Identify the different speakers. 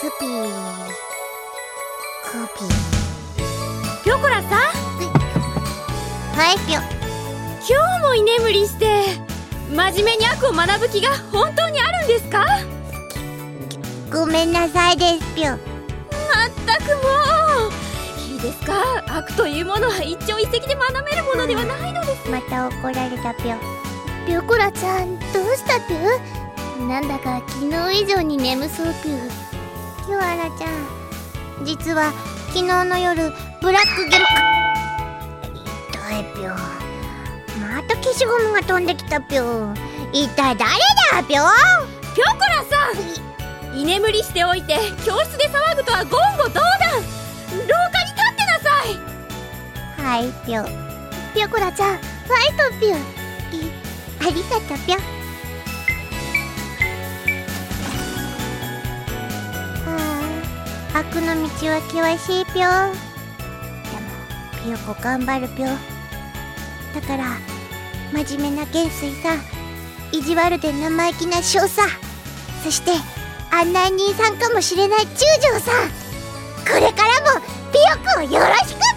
Speaker 1: スピー。コピー。
Speaker 2: ぴょこらさん？
Speaker 1: はい。ぴょ
Speaker 2: 今日も居眠りして真面目に悪を学ぶ気が本当にあるんですか？
Speaker 1: ごめんなさいですぴょ
Speaker 2: まったくもう。いいですか？悪というものは一朝一夕で学べるものではないのです。
Speaker 1: また怒られたぴょ。
Speaker 3: ぴょこらちゃんどうしたぴょ？なんだか昨日以上に眠そうぴょ
Speaker 1: キュアラちゃん。実は昨日の夜ブラックゲム痛いぴょまた消しゴムが飛んできたぴょ一体誰だぴょ
Speaker 2: ぴょこらさん。居眠りしておいて教室で騒ぐとは言語道断。廊下に立ってなさい。
Speaker 1: はいぴょ
Speaker 3: ぴょこらちゃんファイトぴょ
Speaker 1: ありがとぴょ悪の道は険しいぴょでもぴよこ頑張るぴょだから真面目な元帥さん意地悪で生意気な少佐。そして案内人さんかもしれない中将さん。これからもぴよこをよろしく